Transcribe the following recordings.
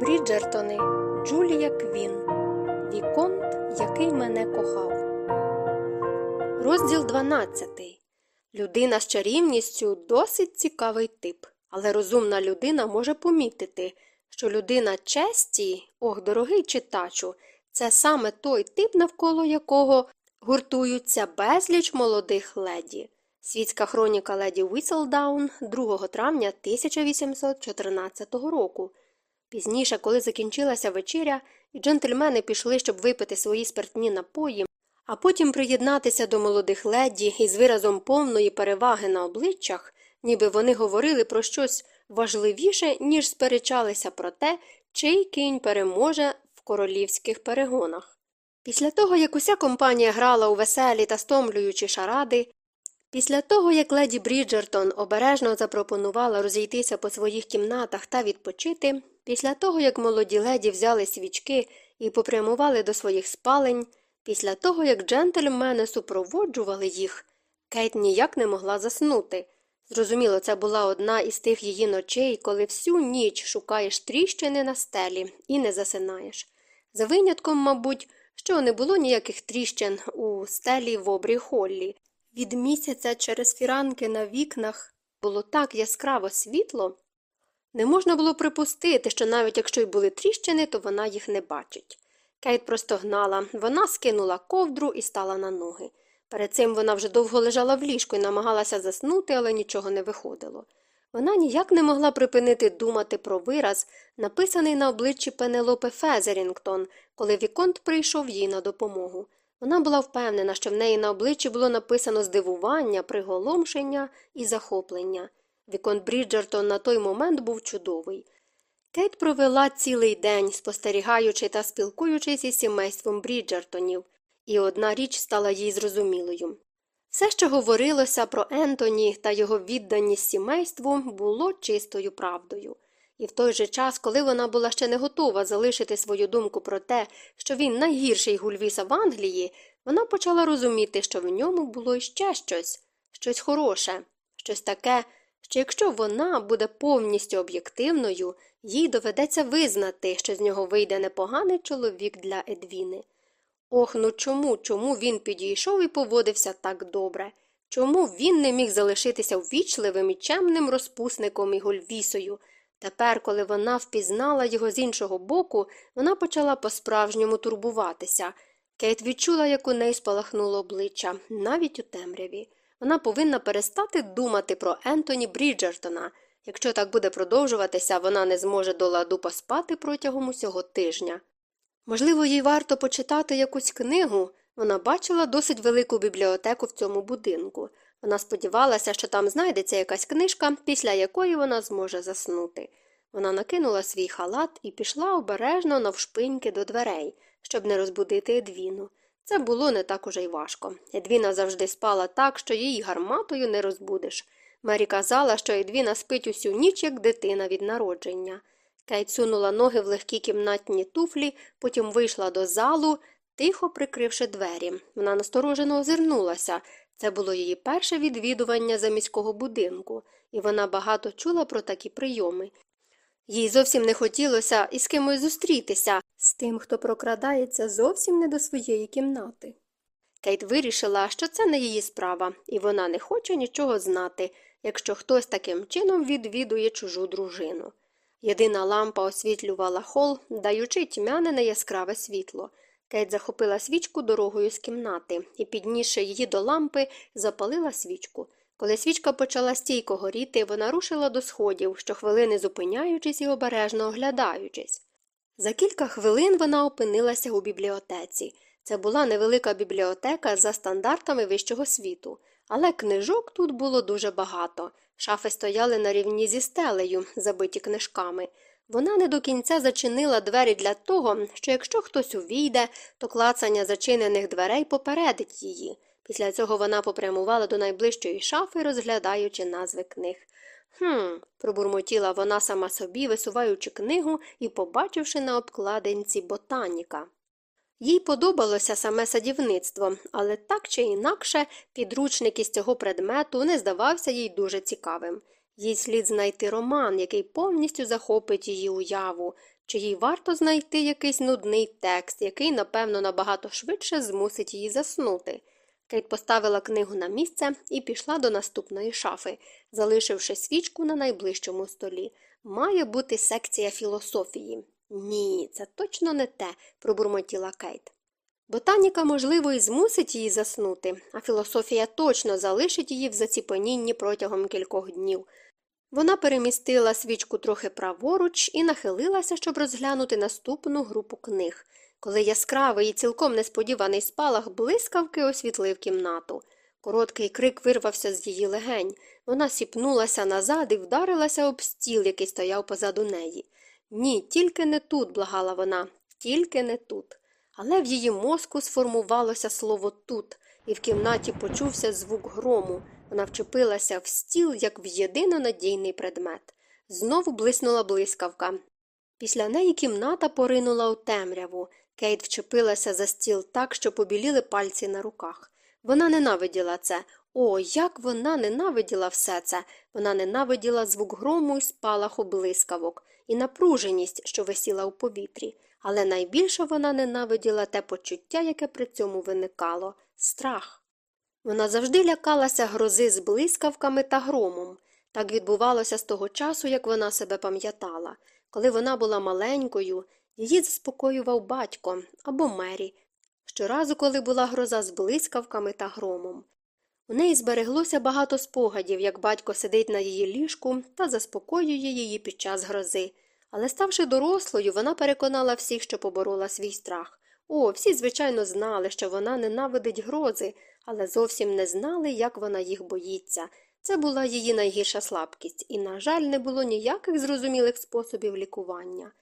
Бріджертони Джулія Квін Віконт, який мене кохав. Розділ 12. Людина з чарівністю досить цікавий тип, але розумна людина може помітити, що людина честі, ох, дорогий читачу, це саме той тип, навколо якого гуртуються безліч молодих леді. Світська хроніка леді Віселдаун 2 травня 1814 року. Пізніше, коли закінчилася вечеря, і джентльмени пішли, щоб випити свої спиртні напої, а потім приєднатися до молодих леді із виразом повної переваги на обличчях, ніби вони говорили про щось важливіше, ніж сперечалися про те, чий кінь переможе в королівських перегонах. Після того, як уся компанія грала у веселі та стомлюючі шаради, Після того, як леді Бріджертон обережно запропонувала розійтися по своїх кімнатах та відпочити, після того, як молоді леді взяли свічки і попрямували до своїх спалень, після того, як джентльмени супроводжували їх, Кейт ніяк не могла заснути. Зрозуміло, це була одна із тих її ночей, коли всю ніч шукаєш тріщини на стелі і не засинаєш. За винятком, мабуть, що не було ніяких тріщин у стелі в обрі Холлі. Від місяця через фіранки на вікнах було так яскраво світло, не можна було припустити, що навіть якщо й були тріщини, то вона їх не бачить. Кейт просто гнала, вона скинула ковдру і стала на ноги. Перед цим вона вже довго лежала в ліжку і намагалася заснути, але нічого не виходило. Вона ніяк не могла припинити думати про вираз, написаний на обличчі Пенелопи Фезерінгтон, коли Віконт прийшов їй на допомогу. Вона була впевнена, що в неї на обличчі було написано здивування, приголомшення і захоплення. Віконт Бріджертон на той момент був чудовий. Кейт провела цілий день, спостерігаючи та спілкуючись із сімейством Бріджертонів, і одна річ стала їй зрозумілою. Все, що говорилося про Ентоні та його відданість сімейству, було чистою правдою. І в той же час, коли вона була ще не готова залишити свою думку про те, що він найгірший гульвіса в Англії, вона почала розуміти, що в ньому було ще щось, щось хороше, щось таке, що якщо вона буде повністю об'єктивною, їй доведеться визнати, що з нього вийде непоганий чоловік для Едвіни. Ох, ну чому, чому він підійшов і поводився так добре? Чому він не міг залишитися ввічливим і чемним розпусником і гульвісою? Тепер, коли вона впізнала його з іншого боку, вона почала по-справжньому турбуватися. Кейт відчула, як у неї спалахнуло обличчя, навіть у темряві. Вона повинна перестати думати про Ентоні Бріджертона. Якщо так буде продовжуватися, вона не зможе до ладу поспати протягом усього тижня. Можливо, їй варто почитати якусь книгу. Вона бачила досить велику бібліотеку в цьому будинку. Вона сподівалася, що там знайдеться якась книжка, після якої вона зможе заснути. Вона накинула свій халат і пішла обережно навшпиньки до дверей, щоб не розбудити Едвіну. Це було не так уже й важко. Едвіна завжди спала так, що її гарматою не розбудиш. Мері казала, що Едвіна спить усю ніч, як дитина від народження. Кейт сунула ноги в легкі кімнатні туфлі, потім вийшла до залу, тихо прикривши двері. Вона насторожено озирнулася. Це було її перше відвідування заміського будинку, і вона багато чула про такі прийоми. Їй зовсім не хотілося із кимось зустрітися, з тим, хто прокрадається зовсім не до своєї кімнати. Кейт вирішила, що це не її справа, і вона не хоче нічого знати, якщо хтось таким чином відвідує чужу дружину. Єдина лампа освітлювала хол, даючи тьмяне яскраве світло. Кейт захопила свічку дорогою з кімнати і, піднісши її до лампи, запалила свічку. Коли свічка почала стійко горіти, вона рушила до сходів, щохвилини зупиняючись і обережно оглядаючись. За кілька хвилин вона опинилася у бібліотеці. Це була невелика бібліотека за стандартами вищого світу, але книжок тут було дуже багато. Шафи стояли на рівні зі стелею, забиті книжками. Вона не до кінця зачинила двері для того, що якщо хтось увійде, то клацання зачинених дверей попередить її. Після цього вона попрямувала до найближчої шафи, розглядаючи назви книг. Хм, пробурмотіла вона сама собі, висуваючи книгу і побачивши на обкладинці ботаніка. Їй подобалося саме садівництво, але так чи інакше підручник із цього предмету не здавався їй дуже цікавим. Їй слід знайти роман, який повністю захопить її уяву, чи їй варто знайти якийсь нудний текст, який, напевно, набагато швидше змусить її заснути. Кейт поставила книгу на місце і пішла до наступної шафи, залишивши свічку на найближчому столі. Має бути секція філософії. Ні, це точно не те, пробурмотіла Кейт. Ботаніка, можливо, і змусить її заснути, а філософія точно залишить її в заціпанінні протягом кількох днів. Вона перемістила свічку трохи праворуч і нахилилася, щоб розглянути наступну групу книг, коли яскравий і цілком несподіваний спалах блискавки освітлив кімнату. Короткий крик вирвався з її легень. Вона сіпнулася назад і вдарилася об стіл, який стояв позаду неї. Ні, тільки не тут, благала вона, тільки не тут. Але в її мозку сформувалося слово тут, і в кімнаті почувся звук грому. Вона вчепилася в стіл, як в єдино надійний предмет. Знову блиснула блискавка. Після неї кімната поринула у темряву. Кейт вчепилася за стіл так, що побіліли пальці на руках. Вона ненавиділа це. О, як вона ненавиділа все це. Вона ненавиділа звук грому і спалаху блискавок, і напруженість, що висіла у повітрі. Але найбільше вона ненавиділа те почуття, яке при цьому виникало страх. Вона завжди лякалася грози з блискавками та громом. Так відбувалося з того часу, як вона себе пам'ятала. Коли вона була маленькою, її заспокоював батько або Мері, щоразу, коли була гроза з блискавками та громом. У неї збереглося багато спогадів, як батько сидить на її ліжку та заспокоює її під час грози. Але, ставши дорослою, вона переконала всіх, що поборола свій страх. О, всі, звичайно, знали, що вона ненавидить грози, але зовсім не знали, як вона їх боїться. Це була її найгірша слабкість, і, на жаль, не було ніяких зрозумілих способів лікування.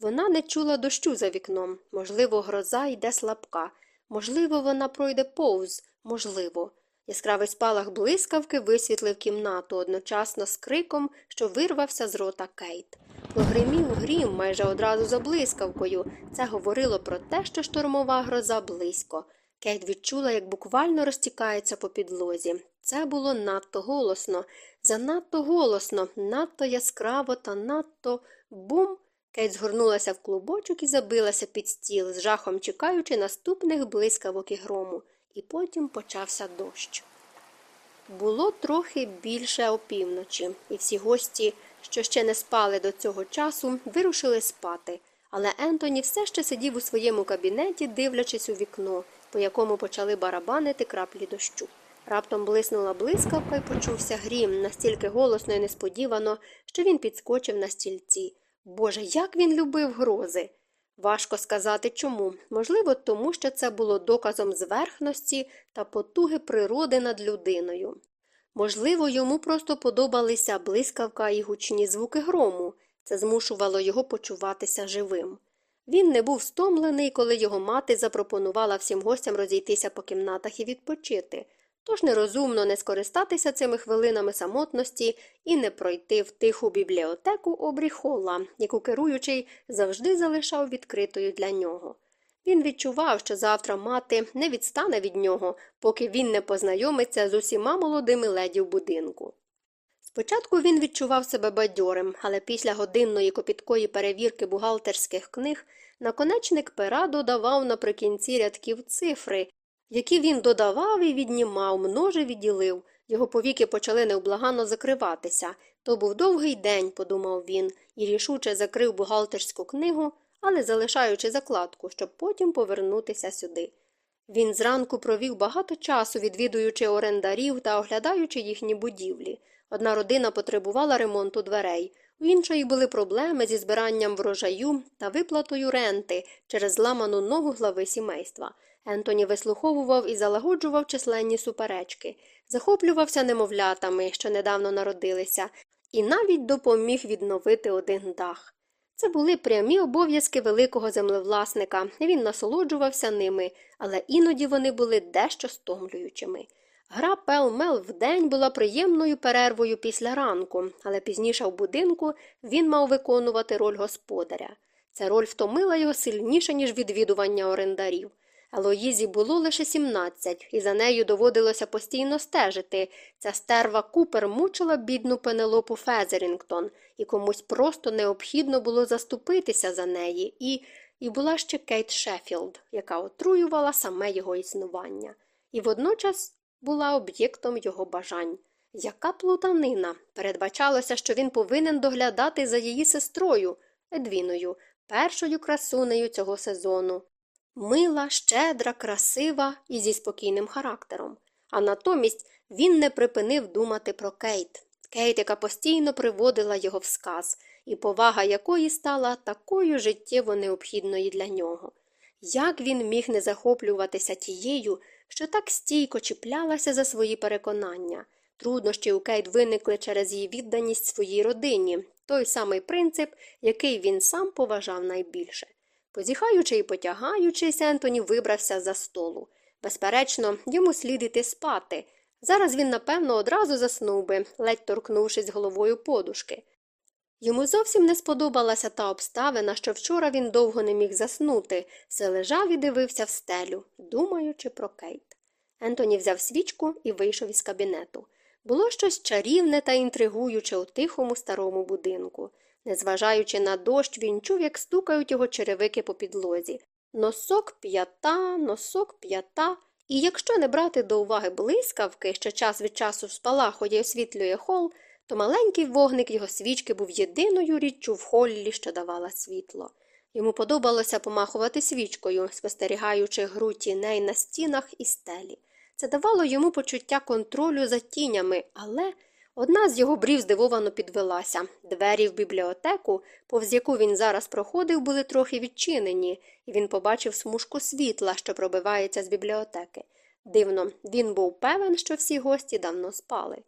Вона не чула дощу за вікном, можливо, гроза йде слабка, можливо, вона пройде повз, можливо. Яскравий спалах блискавки висвітлив кімнату одночасно з криком, що вирвався з рота Кейт. Прогримів грім майже одразу за блискавкою. Це говорило про те, що штормова гроза близько. Кейт відчула, як буквально розтікається по підлозі. Це було надто голосно, занадто голосно, надто яскраво та надто бум. Кейт згорнулася в клубочок і забилася під стіл, з жахом чекаючи наступних блискавок і грому, і потім почався дощ. Було трохи більше опівночі, і всі гості, що ще не спали до цього часу, вирушили спати, але Ентоні все ще сидів у своєму кабінеті, дивлячись у вікно, по якому почали барабанити краплі дощу. Раптом блиснула блискавка і почувся грім настільки голосно і несподівано, що він підскочив на стільці. Боже, як він любив грози. Важко сказати чому. Можливо, тому що це було доказом зверхності та потуги природи над людиною. Можливо, йому просто подобалися блискавка і гучні звуки грому, це змушувало його почуватися живим. Він не був стомлений, коли його мати запропонувала всім гостям розійтися по кімнатах і відпочити. Тож нерозумно не скористатися цими хвилинами самотності і не пройти в тиху бібліотеку обріхола, яку керуючий завжди залишав відкритою для нього. Він відчував, що завтра мати не відстане від нього, поки він не познайомиться з усіма молодими леді в будинку. Спочатку він відчував себе бадьорим, але після годинної копіткої перевірки бухгалтерських книг наконечник пера додавав наприкінці рядків цифри, які він додавав і віднімав, множив і. Його повіки почали невблаганно закриватися. То був довгий день, подумав він, і рішуче закрив бухгалтерську книгу, але залишаючи закладку, щоб потім повернутися сюди. Він зранку провів багато часу, відвідуючи орендарів та оглядаючи їхні будівлі. Одна родина потребувала ремонту дверей, у іншої були проблеми зі збиранням врожаю та виплатою ренти через зламану ногу глави сімейства. Ентоні вислуховував і залагоджував численні суперечки, захоплювався немовлятами, що недавно народилися, і навіть допоміг відновити один дах. Це були прямі обов'язки великого землевласника, він насолоджувався ними, але іноді вони були дещо стомлюючими. Гра пел-мел вдень була приємною перервою після ранку, але пізніше в будинку він мав виконувати роль господаря. Ця роль втомила його сильніше, ніж відвідування орендарів. Елоїзі було лише 17, і за нею доводилося постійно стежити. Ця стерва Купер мучила бідну Пенелопу Фезерінгтон, і комусь просто необхідно було заступитися за неї, і і була ще Кейт Шеффілд, яка отруювала саме його існування, і водночас була об'єктом його бажань. Яка плутанина! Передбачалося, що він повинен доглядати за її сестрою, Едвіною, першою красунею цього сезону. Мила, щедра, красива і зі спокійним характером. А натомість він не припинив думати про Кейт. Кейт, яка постійно приводила його в сказ, і повага якої стала такою життєво необхідною для нього. Як він міг не захоплюватися тією, що так стійко чіплялася за свої переконання? Труднощі у Кейт виникли через її відданість своїй родині, той самий принцип, який він сам поважав найбільше. Позіхаючи і потягаючись, Ентоні вибрався за столу. Безперечно, йому слід іти спати. Зараз він, напевно, одразу заснув би, ледь торкнувшись головою подушки. Йому зовсім не сподобалася та обставина, що вчора він довго не міг заснути, все лежав і дивився в стелю, думаючи про Кейт. Ентоні взяв свічку і вийшов із кабінету. Було щось чарівне та інтригуюче у тихому старому будинку. Незважаючи на дощ, він чув, як стукають його черевики по підлозі. Носок п'ята, носок п'ята. І якщо не брати до уваги блискавки, що час від часу спалахує і освітлює хол, то маленький вогник його свічки був єдиною річчю в холлі, що давала світло. Йому подобалося помахувати свічкою, спостерігаючи гру тіней на стінах і стелі. Це давало йому почуття контролю за тінями, але одна з його брів здивовано підвелася. Двері в бібліотеку, повз яку він зараз проходив, були трохи відчинені, і він побачив смужку світла, що пробивається з бібліотеки. Дивно, він був певен, що всі гості давно спали.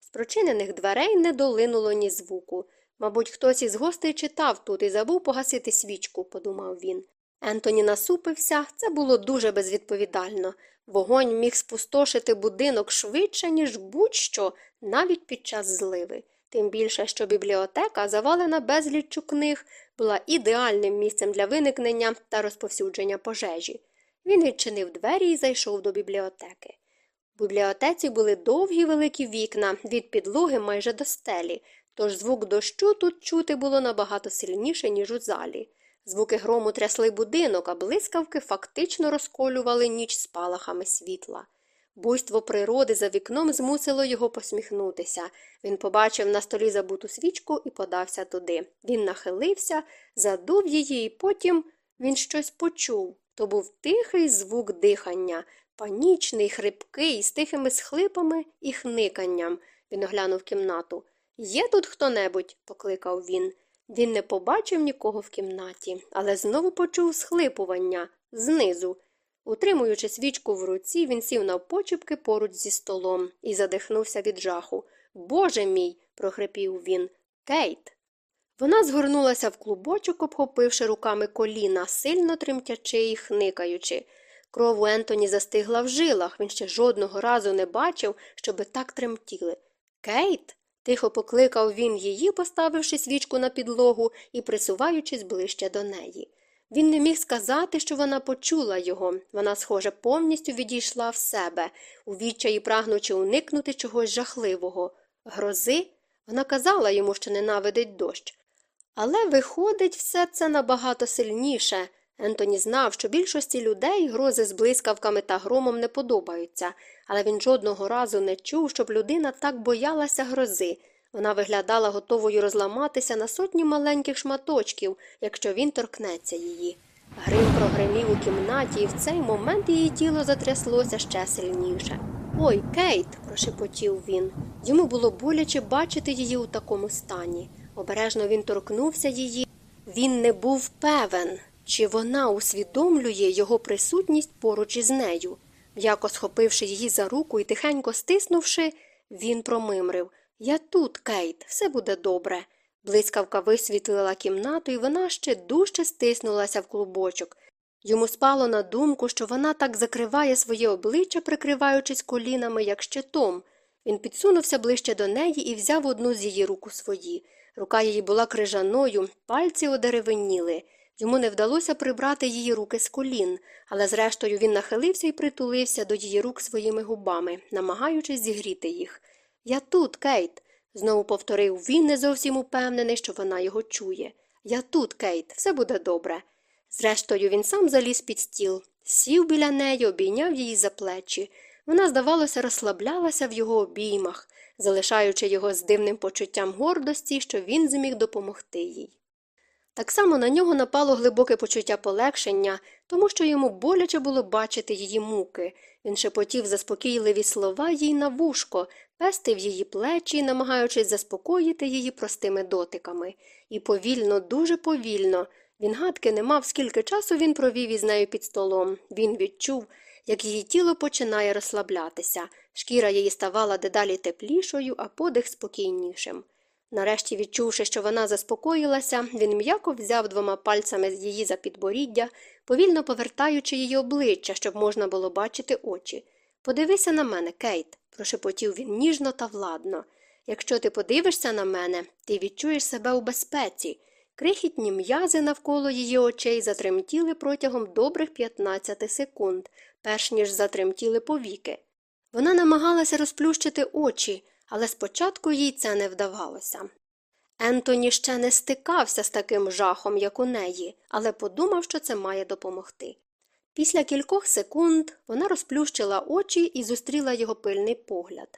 З прочинених дверей не долинуло ні звуку. Мабуть, хтось із гостей читав тут і забув погасити свічку, подумав він. Ентоні насупився, це було дуже безвідповідально. Вогонь міг спустошити будинок швидше, ніж будь-що, навіть під час зливи. Тим більше, що бібліотека, завалена безліччю книг, була ідеальним місцем для виникнення та розповсюдження пожежі. Він відчинив двері і зайшов до бібліотеки. В бібліотеці були довгі великі вікна від підлоги майже до стелі, тож звук дощу тут чути було набагато сильніше, ніж у залі. Звуки грому трясли будинок, а блискавки фактично розколювали ніч спалахами світла. Буйство природи за вікном змусило його посміхнутися. Він побачив на столі забуту свічку і подався туди. Він нахилився, задув її, і потім він щось почув. То був тихий звук дихання, панічний, хрипкий, з тихими схлипами і хниканням. Він оглянув кімнату. Є тут хто небудь? покликав він. Він не побачив нікого в кімнаті, але знову почув схлипування знизу. Утримуючи свічку в руці, він сів навпочіпки поруч зі столом і задихнувся від жаху. Боже мій. прохрипів він. Кейт. Вона згорнулася в клубочок, обхопивши руками коліна, сильно тремтячи і хникаючи. Кров у Ентоні застигла в жилах, він ще жодного разу не бачив, щоби так тремтіли. Кейт. Тихо покликав він її, поставивши свічку на підлогу і присуваючись ближче до неї. Він не міг сказати, що вона почула його. Вона, схоже, повністю відійшла в себе, у відчаї прагнучи уникнути чогось жахливого. Грози? Вона казала йому, що ненавидить дощ. Але виходить, все це набагато сильніше. Ентоні знав, що більшості людей грози з блискавками та громом не подобаються, але він жодного разу не чув, щоб людина так боялася грози. Вона виглядала готовою розламатися на сотні маленьких шматочків, якщо він торкнеться її. Грим прогримів у кімнаті, і в цей момент її тіло затряслося ще сильніше. Ой, Кейт, прошепотів він. Йому було боляче бачити її у такому стані. Обережно він торкнувся її. Він не був певен, чи вона усвідомлює його присутність поруч із нею. М'яко схопивши її за руку і тихенько стиснувши, він промимрив Я тут, Кейт, все буде добре. Блискавка висвітлила кімнату, і вона ще дужче стиснулася в клубочок. Йому спало на думку, що вона так закриває своє обличчя, прикриваючись колінами, як щитом. Він підсунувся ближче до неї і взяв одну з її рук у свої. Рука її була крижаною, пальці одеревеніли. Йому не вдалося прибрати її руки з колін, але зрештою він нахилився і притулився до її рук своїми губами, намагаючись зігріти їх. Я тут, Кейт, знову повторив він, не зовсім упевнений, що вона його чує. Я тут, Кейт, все буде добре. Зрештою, він сам заліз під стіл, сів біля неї, обійняв її за плечі. Вона, здавалося, розслаблялася в його обіймах, залишаючи його з дивним почуттям гордості, що він зміг допомогти їй. Так само на нього напало глибоке почуття полегшення, тому що йому боляче було бачити її муки. Він шепотів заспокійливі слова їй на вушко, пестив її плечі, намагаючись заспокоїти її простими дотиками. І повільно, дуже повільно. Він гадки не мав, скільки часу він провів із нею під столом. Він відчув, як її тіло починає розслаблятися, шкіра її ставала дедалі теплішою, а подих спокійнішим. Нарешті, відчувши, що вона заспокоїлася, він м'яко взяв двома пальцями її за підборіддя, повільно повертаючи її обличчя, щоб можна було бачити очі. Подивися на мене, Кейт, прошепотів він ніжно та владно. Якщо ти подивишся на мене, ти відчуєш себе у безпеці. Крихітні м'язи навколо її очей затремтіли протягом добрих 15 секунд, перш ніж затремтіли повіки. Вона намагалася розплющити очі, але спочатку їй це не вдавалося. Ентоні ще не стикався з таким жахом, як у неї, але подумав, що це має допомогти. Після кількох секунд вона розплющила очі і зустріла його пильний погляд.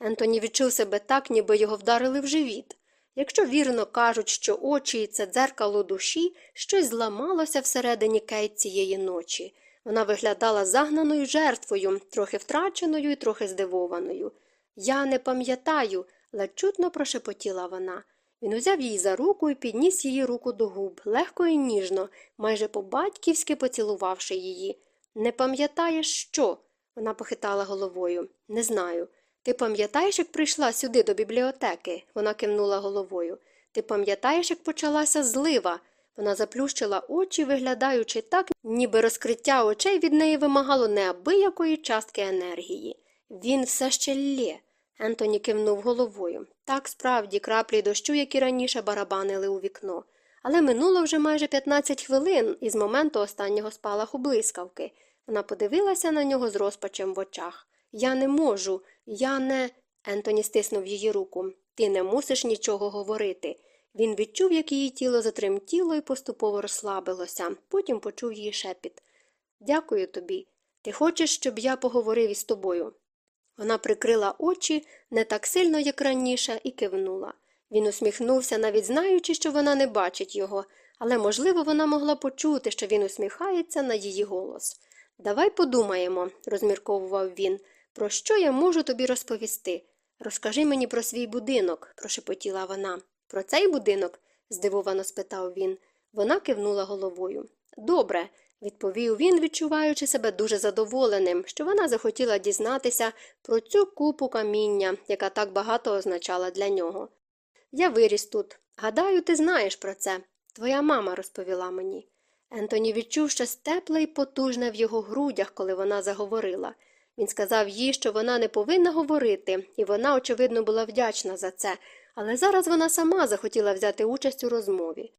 Ентоні відчув себе так, ніби його вдарили в живіт. Якщо вірно кажуть, що очі це дзеркало душі, щось зламалося всередині Кейт цієї ночі. Вона виглядала загнаною жертвою, трохи втраченою і трохи здивованою. Я не пам'ятаю, ледь чутно прошепотіла вона. Він узяв її за руку і підніс її руку до губ, легко і ніжно, майже по-батьківськи поцілувавши її. Не пам'ятаєш що? Вона похитала головою. Не знаю. Ти пам'ятаєш, як прийшла сюди до бібліотеки? Вона кивнула головою. Ти пам'ятаєш, як почалася злива? Вона заплющила очі, виглядаючи так, ніби розкриття очей від неї вимагало неабиякої частки енергії. Він все ще лє. Ентоні кивнув головою. Так справді краплі дощу, які раніше барабанили у вікно. Але минуло вже майже 15 хвилин із моменту останнього спалаху блискавки. Вона подивилася на нього з розпачем в очах. Я не можу, я не. Ентоні стиснув її руку. Ти не мусиш нічого говорити. Він відчув, як її тіло затремтіло і поступово розслабилося, потім почув її шепіт. Дякую тобі. Ти хочеш, щоб я поговорив із тобою? Вона прикрила очі не так сильно, як раніше, і кивнула. Він усміхнувся, навіть знаючи, що вона не бачить його, але, можливо, вона могла почути, що він усміхається на її голос. Давай подумаємо, розмірковував він, про що я можу тобі розповісти. Розкажи мені про свій будинок, прошепотіла вона. Про цей будинок? здивовано спитав він. Вона кивнула головою. Добре, відповів він, відчуваючи себе дуже задоволеним, що вона захотіла дізнатися про цю купу каміння, яка так багато означала для нього. Я виріс тут. Гадаю, ти знаєш про це. Твоя мама розповіла мені. Ентоні відчув щось тепле і потужне в його грудях, коли вона заговорила. Він сказав їй, що вона не повинна говорити, і вона, очевидно, була вдячна за це, але зараз вона сама захотіла взяти участь у розмові.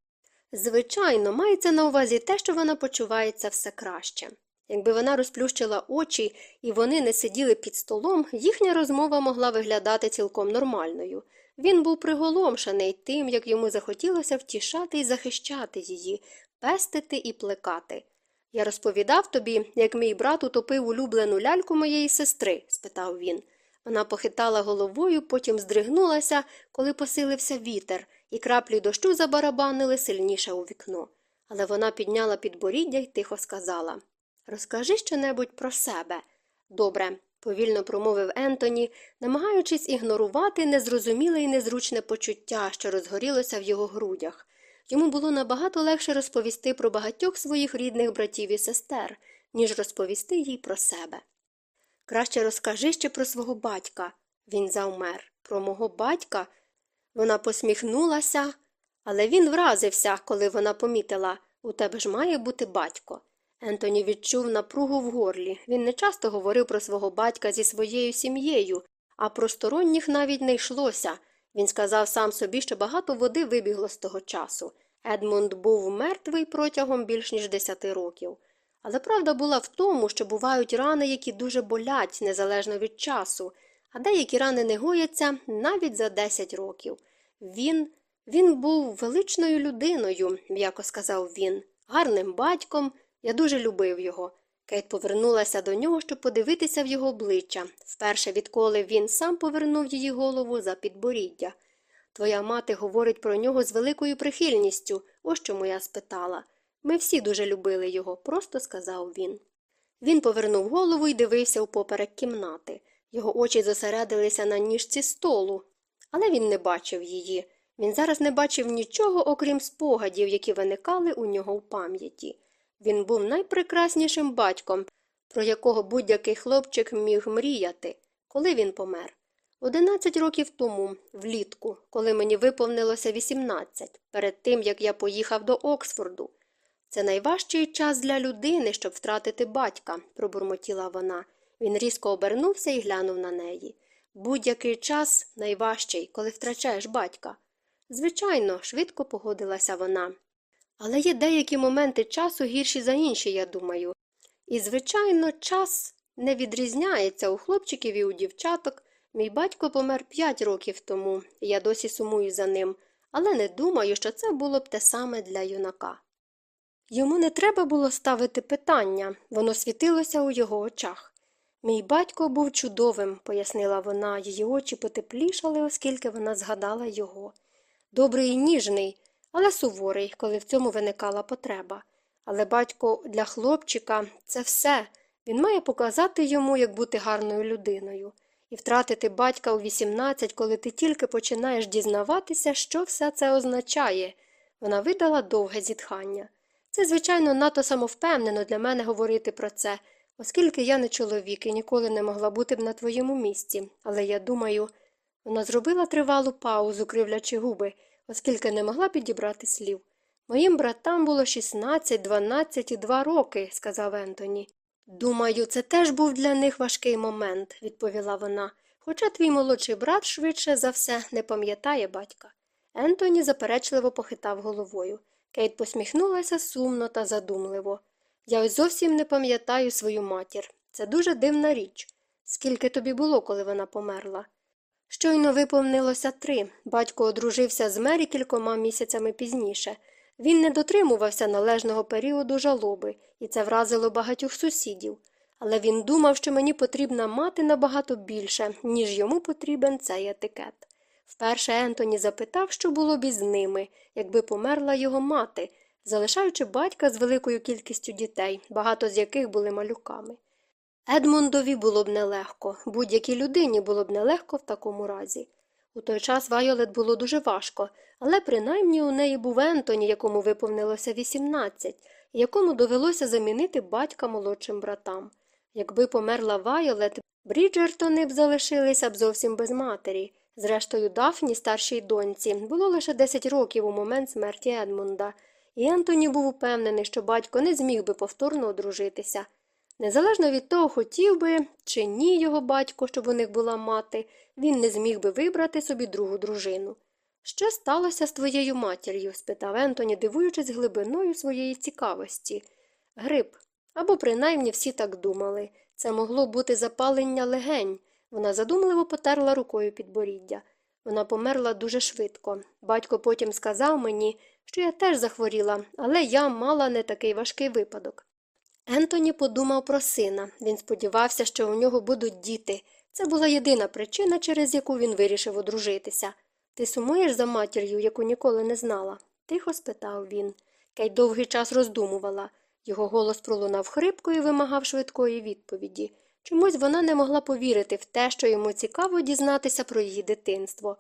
Звичайно, мається на увазі те, що вона почувається все краще. Якби вона розплющила очі і вони не сиділи під столом, їхня розмова могла виглядати цілком нормальною. Він був приголомшений тим, як йому захотілося втішати і захищати її, пестити і плекати. Я розповідав тобі, як мій брат утопив улюблену ляльку моєї сестри? спитав він. Вона похитала головою, потім здригнулася, коли посилився вітер, і краплі дощу забарабанили сильніше у вікно. Але вона підняла підборіддя й тихо сказала Розкажи щонебудь про себе. Добре, повільно промовив Ентоні, намагаючись ігнорувати незрозуміле і незручне почуття, що розгорілося в його грудях. Йому було набагато легше розповісти про багатьох своїх рідних братів і сестер, ніж розповісти їй про себе. Краще розкажи ще про свого батька. Він завмер. Про мого батька. Вона посміхнулася, але він вразився, коли вона помітила у тебе ж має бути батько. Ентоні відчув напругу в горлі. Він не часто говорив про свого батька зі своєю сім'єю, а про сторонніх навіть не йшлося. Він сказав сам собі, що багато води вибігло з того часу. Едмунд був мертвий протягом більш ніж десяти років. Але правда була в тому, що бувають рани, які дуже болять незалежно від часу, а деякі рани не гояться навіть за 10 років. Він він був величною людиною, м'яко сказав він, гарним батьком. Я дуже любив його. Кейт повернулася до нього, щоб подивитися в його обличчя, вперше відколи він сам повернув її голову за підборіддя. Твоя мати говорить про нього з великою прихильністю, ось чому я спитала. Ми всі дуже любили його, просто сказав він. Він повернув голову і дивився у поперек кімнати. Його очі зосередилися на ніжці столу, але він не бачив її. Він зараз не бачив нічого, окрім спогадів, які виникали у нього в пам'яті. Він був найпрекраснішим батьком, про якого будь-який хлопчик міг мріяти, коли він помер. Одинадцять років тому, влітку, коли мені виповнилося вісімнадцять, перед тим як я поїхав до Оксфорду. Це найважчий час для людини, щоб втратити батька, пробурмотіла вона. Він різко обернувся і глянув на неї. Будь-який час найважчий, коли втрачаєш батька. Звичайно, швидко погодилася вона. Але є деякі моменти часу гірші за інші, я думаю. І, звичайно, час не відрізняється у хлопчиків і у дівчаток. Мій батько помер п'ять років тому, я досі сумую за ним, але не думаю, що це було б те саме для юнака. Йому не треба було ставити питання, воно світилося у його очах. Мій батько був чудовим, пояснила вона, її очі потеплішали, оскільки вона згадала його. Добрий і ніжний, але суворий, коли в цьому виникала потреба. Але батько для хлопчика це все. Він має показати йому, як бути гарною людиною, і втратити батька у 18, коли ти тільки починаєш дізнаватися, що все це означає. Вона видала довге зітхання. Це, звичайно, надто самовпевнено для мене говорити про це, оскільки я не чоловік і ніколи не могла бути б на твоєму місці, але я думаю, вона зробила тривалу паузу, кривлячи губи, оскільки не могла підібрати слів. Моїм братам було 16, 12 і 2 роки, сказав Ентоні. Думаю, це теж був для них важкий момент, відповіла вона, хоча твій молодший брат швидше за все не пам'ятає батька. Ентоні заперечливо похитав головою. Кейт посміхнулася сумно та задумливо. Я ось зовсім не пам'ятаю свою матір. Це дуже дивна річ. Скільки тобі було, коли вона померла? Щойно виповнилося три. Батько одружився з Мері кількома місяцями пізніше. Він не дотримувався належного періоду жалоби, і це вразило багатьох сусідів. Але він думав, що мені потрібна мати набагато більше, ніж йому потрібен цей етикет. Вперше Ентоні запитав, що було б із ними, якби померла його мати, залишаючи батька з великою кількістю дітей, багато з яких були малюками. Едмондові було б нелегко, будь-якій людині було б нелегко в такому разі. У той час Вайолет було дуже важко, але принаймні у неї був Ентоні, якому виповнилося 18, і якому довелося замінити батька молодшим братам. Якби померла Вайолет, Бріджертони б залишилися б зовсім без матері. Зрештою, Дафні, старшій доньці, було лише 10 років у момент смерті Едмунда, і Ентоні був упевнений, що батько не зміг би повторно одружитися. Незалежно від того, хотів би чи ні його батько, щоб у них була мати, він не зміг би вибрати собі другу дружину. Що сталося з твоєю матір'ю? спитав Ентоні, дивуючись глибиною своєї цікавості. Грип. Або принаймні всі так думали. Це могло бути запалення легень. Вона задумливо потерла рукою підборіддя. Вона померла дуже швидко. Батько потім сказав мені, що я теж захворіла, але я мала не такий важкий випадок. Ентоні подумав про сина. Він сподівався, що у нього будуть діти. Це була єдина причина, через яку він вирішив одружитися. Ти сумуєш за матір'ю, яку ніколи не знала? тихо спитав він. Кей довгий час роздумувала. Його голос пролунав хрипко і вимагав швидкої відповіді. Чомусь вона не могла повірити в те, що йому цікаво дізнатися про її дитинство.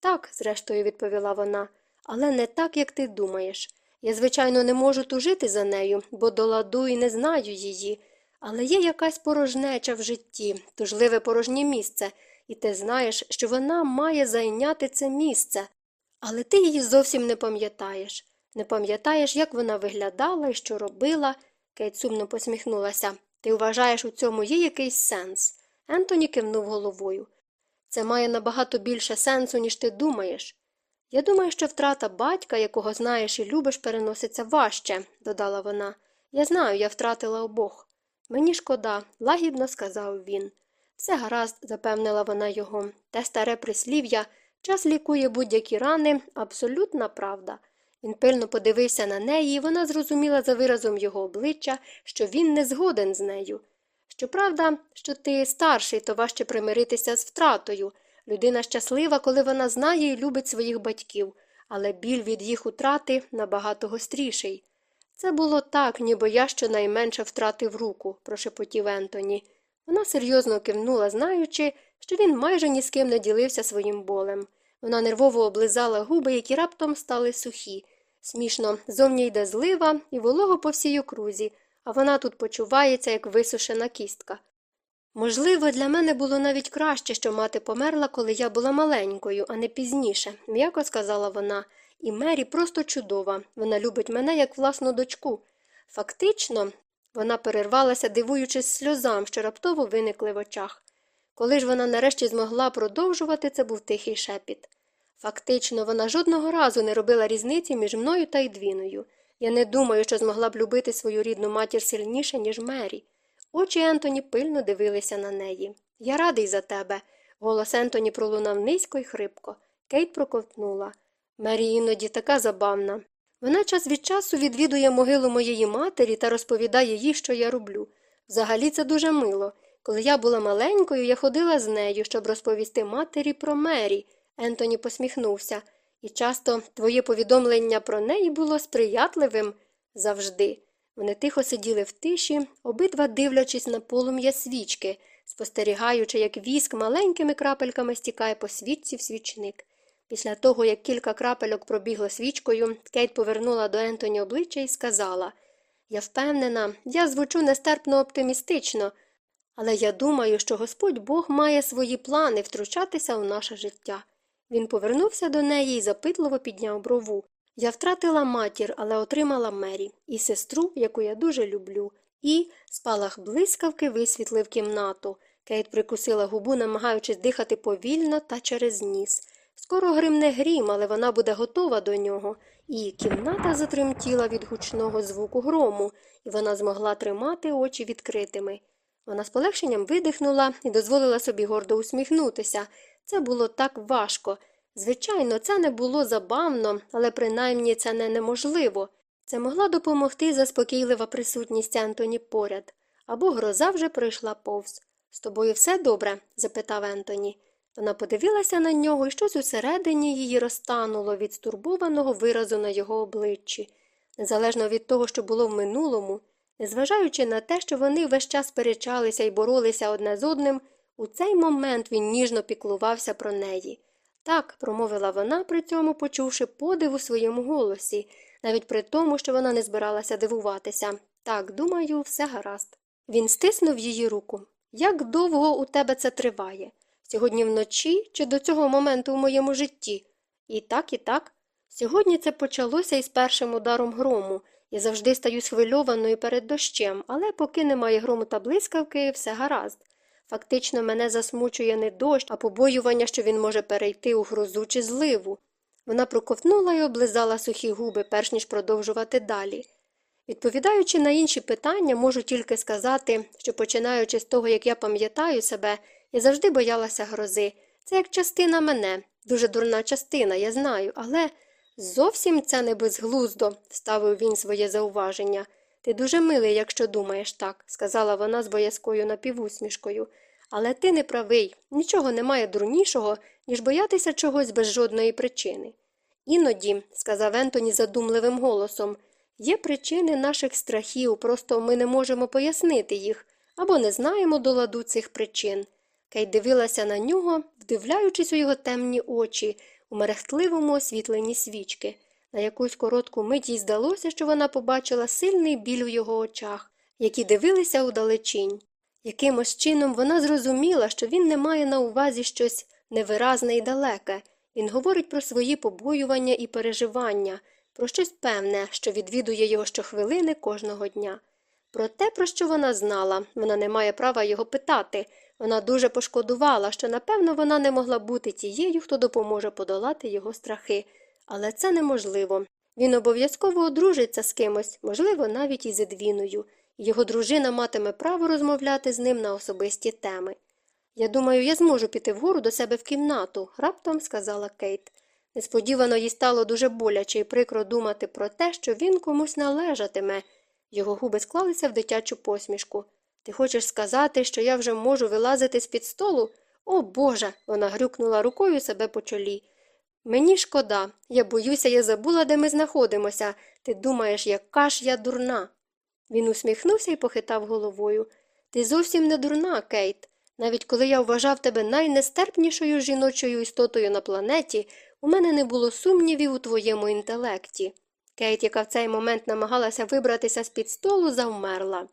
Так, зрештою, відповіла вона, але не так, як ти думаєш. Я, звичайно, не можу тужити за нею, бо до ладу і не знаю її, але є якась порожнеча в житті, тужливе порожнє місце, і ти знаєш, що вона має зайняти це місце. Але ти її зовсім не пам'ятаєш. Не пам'ятаєш, як вона виглядала і що робила. Кейт сумно посміхнулася. Ти вважаєш, у цьому є якийсь сенс? Ентоні кивнув головою. Це має набагато більше сенсу, ніж ти думаєш. Я думаю, що втрата батька, якого знаєш і любиш, переноситься важче, додала вона. Я знаю, я втратила обох. Мені шкода, лагідно сказав він. Все гаразд, запевнила вона його. Те старе прислів'я час лікує будь-які рани, абсолютна правда. Він пильно подивився на неї, і вона зрозуміла за виразом його обличчя, що він не згоден з нею. Щоправда, що ти старший, то важче примиритися з втратою. Людина щаслива, коли вона знає і любить своїх батьків, але біль від їх утрати набагато гостріший. Це було так, ніби я щонайменше втратив руку, прошепотів Ентоні. Вона серйозно кивнула, знаючи, що він майже ні з ким не ділився своїм болем. Вона нервово облизала губи, які раптом стали сухі. Смішно, зовні йде злива і волого по всій окрузі, а вона тут почувається, як висушена кістка. Можливо, для мене було навіть краще, що мати померла, коли я була маленькою, а не пізніше, м'яко сказала вона, і Мері просто чудова. Вона любить мене як власну дочку. Фактично, вона перервалася, дивуючись сльозам, що раптово виникли в очах. Коли ж вона нарешті змогла продовжувати, це був тихий шепіт. Фактично, вона жодного разу не робила різниці між мною та Едвіною. Я не думаю, що змогла б любити свою рідну матір сильніше, ніж Мері. Очі Ентоні пильно дивилися на неї. Я радий за тебе. Голос Ентоні пролунав низько й хрипко. Кейт проковтнула. Мері іноді така забавна. Вона час від часу відвідує могилу моєї матері та розповідає їй, що я роблю. Взагалі це дуже мило. Коли я була маленькою, я ходила з нею, щоб розповісти матері про Мері. Ентоні посміхнувся. І часто твоє повідомлення про неї було сприятливим завжди. Вони тихо сиділи в тиші, обидва дивлячись на полум'я свічки, спостерігаючи, як віск маленькими крапельками стікає по свічці в свічник. Після того, як кілька крапельок пробігло свічкою, Кейт повернула до Ентоні обличчя і сказала Я впевнена, я звучу нестерпно оптимістично, але я думаю, що Господь Бог має свої плани втручатися у наше життя. Він повернувся до неї і запитливо підняв брову. Я втратила матір, але отримала Мері, і сестру, яку я дуже люблю, і спалах блискавки висвітлив кімнату. Кейт прикусила губу, намагаючись дихати повільно та через ніс. Скоро гримне грім, але вона буде готова до нього, і кімната затремтіла від гучного звуку грому, і вона змогла тримати очі відкритими. Вона з полегшенням видихнула і дозволила собі гордо усміхнутися. Це було так важко. Звичайно, це не було забавно, але принаймні це не неможливо. Це могла допомогти заспокійлива присутність Ентоні поряд. Або гроза вже пройшла повз. З тобою все добре? запитав Ентоні. Вона подивилася на нього, і щось усередині її розтануло від стурбованого виразу на його обличчі. Незалежно від того, що було в минулому, незважаючи на те, що вони весь час сперечалися і боролися одне з одним, у цей момент він ніжно піклувався про неї. Так, промовила вона, при цьому почувши подив у своєму голосі, навіть при тому, що вона не збиралася дивуватися. Так, думаю, все гаразд. Він стиснув її руку. Як довго у тебе це триває? Сьогодні вночі чи до цього моменту в моєму житті? І так, і так. Сьогодні це почалося із першим ударом грому. Я завжди стаю схвильованою перед дощем, але поки немає грому та блискавки, все гаразд. Фактично мене засмучує не дощ, а побоювання, що він може перейти у грозу чи зливу. Вона проковтнула і облизала сухі губи, перш ніж продовжувати далі. Відповідаючи на інші питання, можу тільки сказати, що починаючи з того, як я пам'ятаю себе, я завжди боялася грози. Це як частина мене, дуже дурна частина, я знаю, але зовсім це не безглуздо, ставив він своє зауваження. Ти дуже милий, якщо думаєш так, сказала вона з боязкою напівусмішкою. Але ти не правий, нічого немає дурнішого, ніж боятися чогось без жодної причини. Іноді, сказав Ентоні задумливим голосом, є причини наших страхів, просто ми не можемо пояснити їх або не знаємо до ладу цих причин. Кей дивилася на нього, вдивляючись у його темні очі, у мерехтливому освітленні свічки. На якусь коротку мить їй здалося, що вона побачила сильний біль у його очах, які дивилися удалечінь. Якимось чином вона зрозуміла, що він не має на увазі щось невиразне і далеке. Він говорить про свої побоювання і переживання, про щось певне, що відвідує його щохвилини кожного дня. Про те, про що вона знала, вона не має права його питати, Вона дуже пошкодувала, що, напевно, вона не могла бути тією, хто допоможе подолати його страхи. Але це неможливо. Він обов'язково одружиться з кимось, можливо, навіть із Едвіною, його дружина матиме право розмовляти з ним на особисті теми. Я думаю, я зможу піти вгору до себе в кімнату, раптом сказала Кейт. Несподівано їй стало дуже боляче і прикро думати про те, що він комусь належатиме. Його губи склалися в дитячу посмішку. Ти хочеш сказати, що я вже можу вилазити з під столу? О Боже. вона грюкнула рукою себе по чолі. Мені шкода, я боюся, я забула, де ми знаходимося. Ти думаєш, яка ж я дурна. Він усміхнувся і похитав головою. Ти зовсім не дурна, Кейт. Навіть коли я вважав тебе найнестерпнішою жіночою істотою на планеті, у мене не було сумнівів у твоєму інтелекті. Кейт, яка в цей момент намагалася вибратися з під столу, завмерла.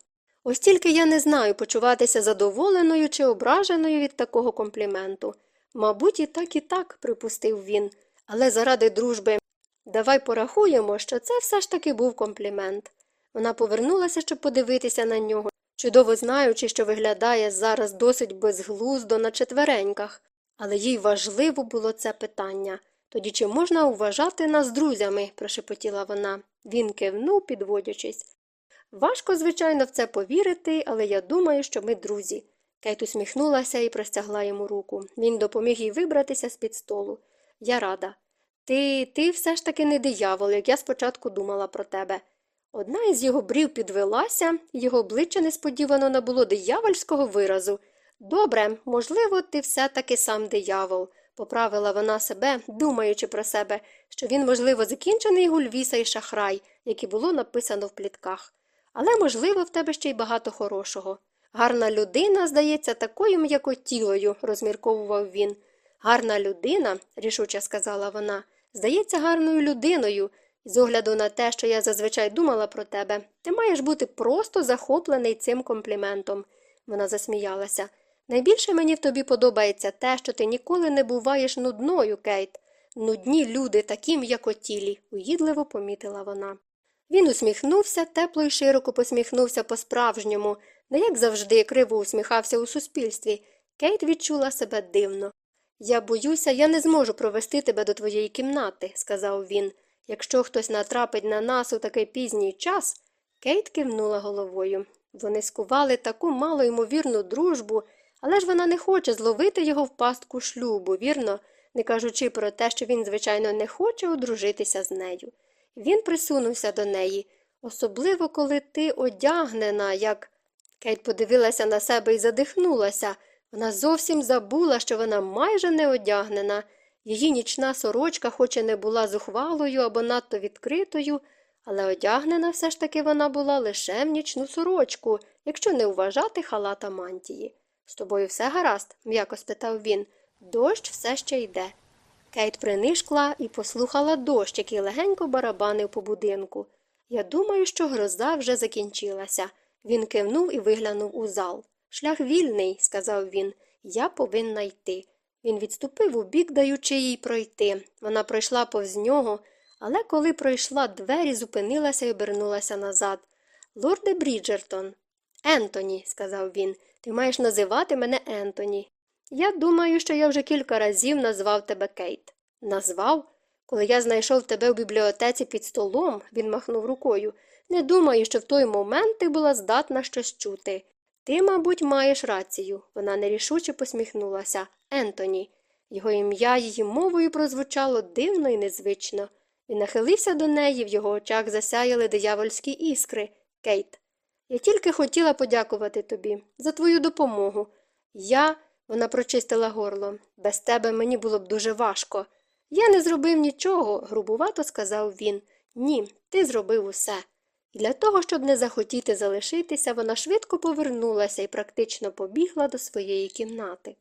Ось тільки я не знаю почуватися задоволеною чи ображеною від такого компліменту. Мабуть, і так, і так, припустив він, але заради дружби. Давай порахуємо, що це все ж таки був комплімент. Вона повернулася, щоб подивитися на нього, чудово знаючи, що виглядає зараз досить безглуздо на четвереньках, але їй важливо було це питання. Тоді чи можна вважати нас друзями? прошепотіла вона. Він кивнув, підводячись. Важко, звичайно, в це повірити, але я думаю, що ми друзі. Кейт усміхнулася і простягла йому руку. Він допоміг їй вибратися з під столу. Я рада. Ти ти все ж таки не диявол, як я спочатку думала про тебе. Одна із його брів підвелася, його обличчя несподівано набуло диявольського виразу. Добре, можливо, ти все таки сам диявол, поправила вона себе, думаючи про себе, що він, можливо, закінчений гульвіса і шахрай, як і було написано в плітках. Але, можливо, в тебе ще й багато хорошого. Гарна людина, здається, такою м'якотілою, розмірковував він. Гарна людина, рішуче сказала вона, здається гарною людиною, з огляду на те, що я зазвичай думала про тебе, ти маєш бути просто захоплений цим компліментом. Вона засміялася. Найбільше мені в тобі подобається те, що ти ніколи не буваєш нудною, Кейт. Нудні люди такі м'якотілі, уїдливо помітила вона. Він усміхнувся, тепло й широко посміхнувся по-справжньому, не як завжди криво усміхався у суспільстві. Кейт відчула себе дивно. Я боюся, я не зможу провести тебе до твоєї кімнати, сказав він. Якщо хтось натрапить на нас у такий пізній час. Кейт кивнула головою. Вони скували таку малоймовірну дружбу, але ж вона не хоче зловити його в пастку шлюбу, вірно, не кажучи про те, що він, звичайно, не хоче одружитися з нею. Він присунувся до неї, особливо, коли ти одягнена, як. Кейт подивилася на себе і задихнулася. Вона зовсім забула, що вона майже не одягнена. Її нічна сорочка, хоч і не була зухвалою або надто відкритою, але одягнена все ж таки вона була лише в нічну сорочку, якщо не вважати халата мантії. З тобою все гаразд? м'яко спитав він. Дощ все ще йде. Кейт принишкла і послухала дощ, який легенько барабанив по будинку. Я думаю, що гроза вже закінчилася. Він кивнув і виглянув у зал. Шлях вільний, сказав він, я повинна йти. Він відступив у бік, даючи їй пройти. Вона пройшла повз нього, але коли пройшла двері, зупинилася і обернулася назад. Лорде Бріджертон. Ентоні, сказав він, ти маєш називати мене Ентоні. Я думаю, що я вже кілька разів назвав тебе Кейт. Назвав? Коли я знайшов тебе в бібліотеці під столом, він махнув рукою. Не думаю, що в той момент ти була здатна щось чути. Ти, мабуть, маєш рацію. Вона нерішуче посміхнулася. Ентоні. Його ім'я її мовою прозвучало дивно і незвично. Він нахилився до неї, в його очах засяяли диявольські іскри. Кейт. Я тільки хотіла подякувати тобі за твою допомогу. Я. Вона прочистила горло. Без тебе мені було б дуже важко. Я не зробив нічого, грубувато сказав він. Ні, ти зробив усе. І для того, щоб не захотіти залишитися, вона швидко повернулася і практично побігла до своєї кімнати.